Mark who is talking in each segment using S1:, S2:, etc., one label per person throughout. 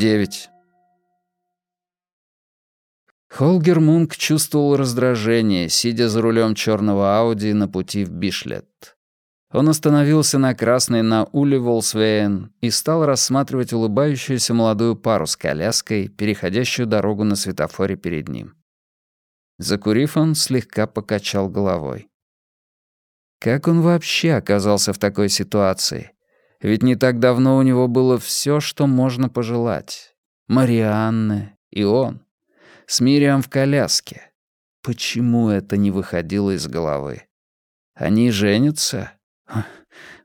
S1: девять. Холгер Мунк чувствовал раздражение, сидя за рулем черного Ауди на пути в Бишлет. Он остановился на красной на Уле Волсвейн и стал рассматривать улыбающуюся молодую пару с коляской, переходящую дорогу на светофоре перед ним. Закурив, он слегка покачал головой. Как он вообще оказался в такой ситуации? Ведь не так давно у него было все, что можно пожелать. Марианна и он. С Мириам в коляске. Почему это не выходило из головы? Они женятся?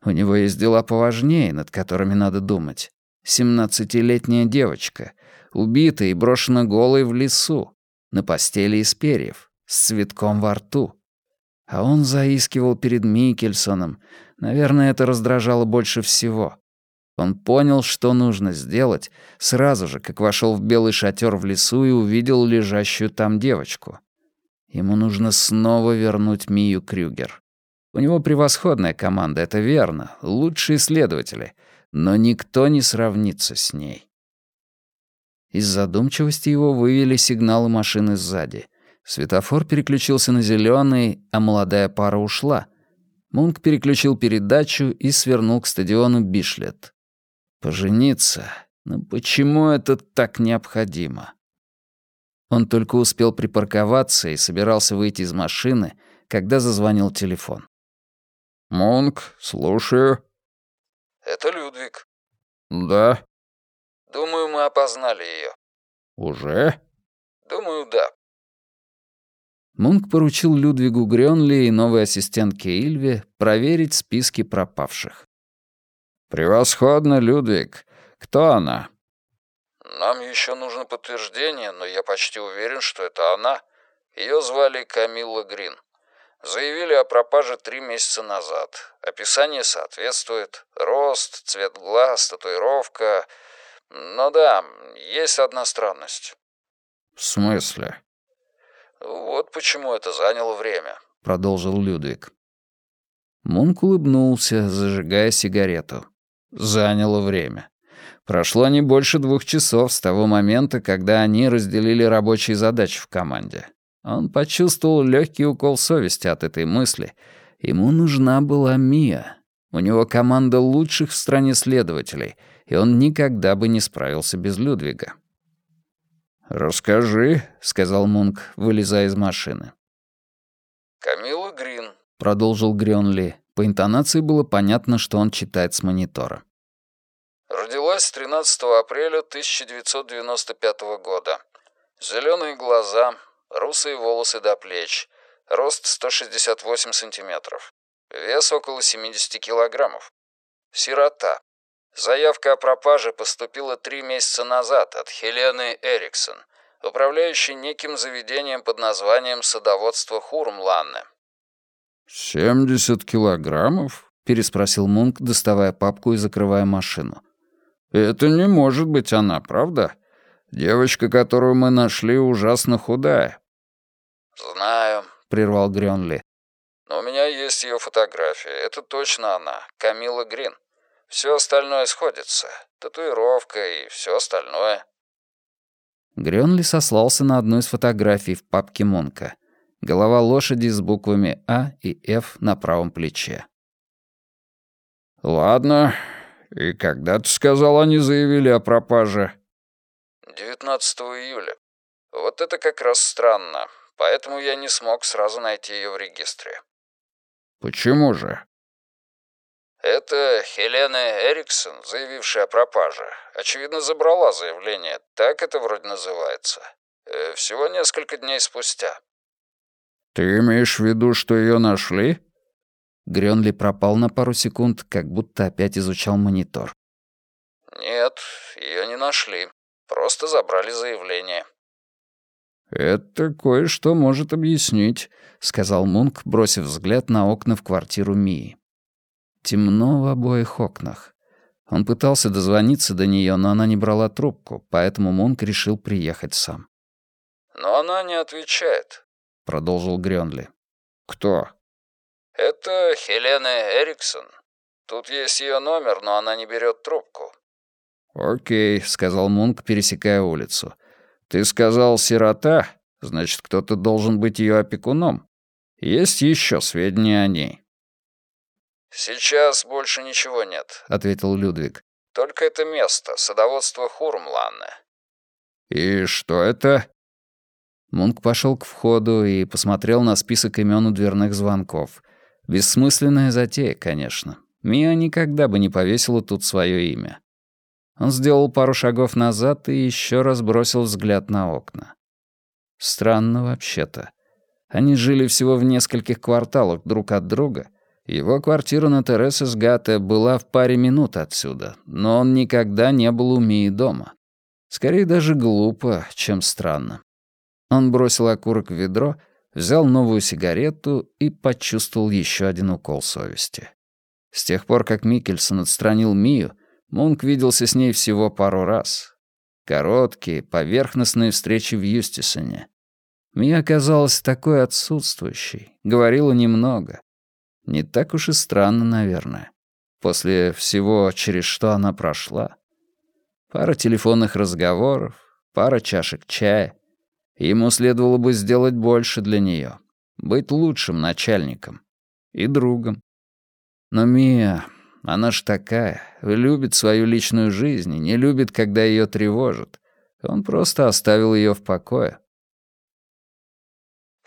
S1: У него есть дела поважнее, над которыми надо думать. Семнадцатилетняя девочка, убита и брошена голой в лесу, на постели из перьев, с цветком во рту. А он заискивал перед Микельсоном. Наверное, это раздражало больше всего. Он понял, что нужно сделать, сразу же, как вошел в белый шатер в лесу и увидел лежащую там девочку. Ему нужно снова вернуть Мию Крюгер. У него превосходная команда, это верно, лучшие следователи, но никто не сравнится с ней. Из задумчивости его вывели сигналы машины сзади. Светофор переключился на зеленый, а молодая пара ушла. Мунк переключил передачу и свернул к стадиону Бишлет. Пожениться? Но ну почему это так необходимо? Он только успел припарковаться и собирался выйти из машины, когда зазвонил телефон.
S2: «Монк, слушаю».
S3: «Это Людвиг».
S2: «Да».
S3: «Думаю, мы опознали ее».
S2: «Уже?»
S3: «Думаю, да».
S1: Мунк поручил Людвигу Грёнли и новой ассистентке Ильве проверить списки пропавших.
S2: «Превосходно, Людвиг. Кто она?»
S3: «Нам еще нужно подтверждение, но я почти уверен, что это она. Ее звали Камилла Грин. Заявили о пропаже три месяца назад. Описание соответствует. Рост, цвет глаз, татуировка. Но да, есть одна странность.
S2: В смысле?
S3: Вот почему это заняло время,
S1: продолжил Людвиг. Мунк улыбнулся, зажигая сигарету. Заняло время. Прошло не больше двух часов с того момента, когда они разделили рабочие задачи в команде. Он почувствовал легкий укол совести от этой мысли. Ему нужна была Мия. У него команда лучших в стране следователей, и он никогда бы не справился без Людвига.
S2: «Расскажи», — сказал Мунк, вылезая из машины.
S3: «Камила Грин», —
S1: продолжил Грёнли. По интонации было понятно, что он читает с монитора.
S3: Родилась 13 апреля 1995 года. Зеленые глаза, русые волосы до плеч, рост 168 сантиметров, вес около 70 килограммов. Сирота. Заявка о пропаже поступила три месяца назад от Хелены Эриксон, управляющей неким заведением под названием «Садоводство Хурмланне».
S2: «Семьдесят килограммов?» — переспросил Мунк, доставая папку и закрывая машину. «Это не может быть она, правда? Девочка, которую мы нашли, ужасно худая».
S3: «Знаю», — прервал Грёнли. «Но у меня есть ее фотография. Это точно она, Камила Грин. Все остальное сходится. Татуировка и все остальное».
S1: Грёнли сослался на одну из фотографий в папке Монка. Голова лошади с буквами А и Ф на правом плече.
S2: «Ладно. И когда, ты сказал, они заявили о пропаже?»
S3: 19 июля. Вот это как раз странно. Поэтому я не смог сразу найти ее в регистре».
S2: «Почему же?»
S3: Это Хелена Эриксон, заявившая о пропаже. Очевидно, забрала заявление. Так это вроде называется. Э, всего несколько дней спустя.
S2: Ты имеешь в виду, что ее нашли?
S1: Грёнли пропал на пару секунд, как будто опять изучал монитор.
S3: Нет, ее не нашли. Просто забрали заявление.
S2: «Это кое-что может объяснить», — сказал Мунк, бросив взгляд на окна в квартиру Мии.
S1: Темно в обоих окнах. Он пытался дозвониться до нее, но она не брала трубку, поэтому Мунк решил приехать сам.
S3: «Но она не отвечает», —
S1: продолжил Грёнли.
S2: «Кто?»
S3: «Это Хелена Эриксон. Тут есть ее номер, но она не берет трубку».
S2: «Окей», — сказал Мунк, пересекая улицу. «Ты сказал сирота, значит, кто-то должен быть ее опекуном. Есть еще сведения о ней?»
S3: «Сейчас больше ничего нет», —
S2: ответил Людвиг.
S3: «Только это место, садоводство Хурмланне».
S2: «И что это?»
S1: Мунк пошел к входу и посмотрел на список имен у дверных звонков. Бессмысленная затея, конечно. Мия никогда бы не повесила тут свое имя. Он сделал пару шагов назад и еще раз бросил взгляд на окна. Странно вообще-то. Они жили всего в нескольких кварталах друг от друга, его квартира на Тересес-Гатте была в паре минут отсюда, но он никогда не был у Мии дома. Скорее даже глупо, чем странно. Он бросил окурок в ведро, взял новую сигарету и почувствовал еще один укол совести. С тех пор, как Микельсон отстранил Мию, Мунк виделся с ней всего пару раз. Короткие, поверхностные встречи в Юстисоне. Мия оказалась такой отсутствующей, говорила немного. Не так уж и странно, наверное. После всего, через что она прошла. Пара телефонных разговоров, пара чашек чая. Ему следовало бы сделать больше для нее, быть лучшим начальником и другом. Но Мия, она ж такая, любит свою личную жизнь и не любит, когда ее тревожат. Он просто оставил ее в покое.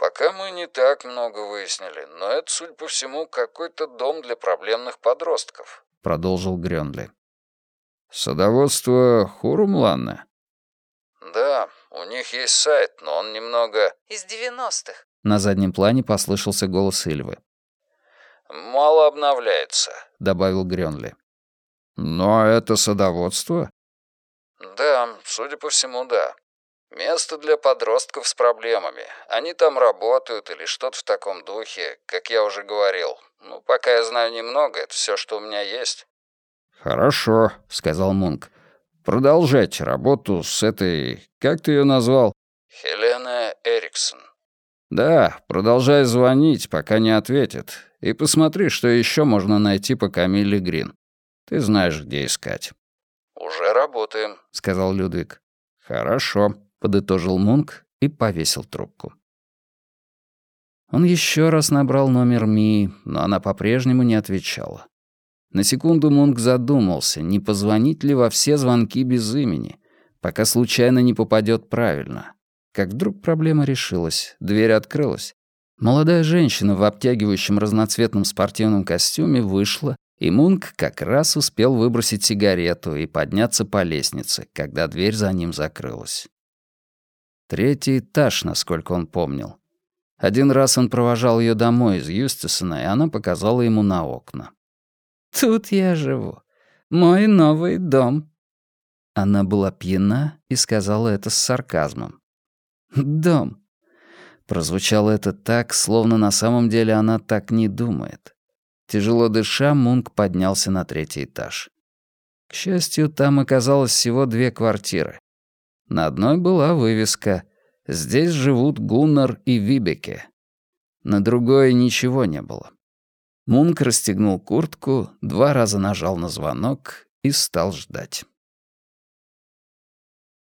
S3: Пока мы не так много выяснили, но это, судя по всему, какой-то дом для проблемных подростков», —
S1: продолжил Грёнли.
S2: «Садоводство Хурумланна?»
S3: «Да, у них есть сайт, но он немного...»
S4: «Из девяностых».
S1: На заднем плане послышался голос Ильвы.
S3: «Мало обновляется», —
S1: добавил Грёнли.
S2: «Но это садоводство?»
S3: «Да, судя по всему, да. Место для подростков с проблемами. Они там работают или что-то в таком духе, как я уже говорил. Ну, пока я знаю немного, это все, что у меня есть».
S2: «Хорошо», — сказал Мунк. «Продолжайте работу с этой... Как ты ее назвал?»
S3: «Хелена Эриксон».
S2: «Да, продолжай звонить, пока не ответит. И посмотри, что еще можно найти по Камилле Грин. Ты знаешь, где искать».
S3: «Уже работаем», —
S1: сказал Людвиг.
S2: «Хорошо».
S1: — подытожил Мунк и повесил трубку. Он еще раз набрал номер Ми, но она по-прежнему не отвечала. На секунду Мунк задумался, не позвонить ли во все звонки без имени, пока случайно не попадет правильно. Как вдруг проблема решилась, дверь открылась. Молодая женщина в обтягивающем разноцветном спортивном костюме вышла, и Мунк как раз успел выбросить сигарету и подняться по лестнице, когда дверь за ним закрылась. Третий этаж, насколько он помнил. Один раз он провожал ее домой из Юстисона, и она показала ему на окна. «Тут я живу. Мой новый дом». Она была пьяна и сказала это с сарказмом. «Дом». Прозвучало это так, словно на самом деле она так не думает. Тяжело дыша, Мунк поднялся на третий этаж. К счастью, там оказалось всего две квартиры. На одной была вывеска «Здесь живут Гуннар и Вибеке». На другой ничего не было. Мунк расстегнул куртку, два раза нажал на звонок и стал ждать.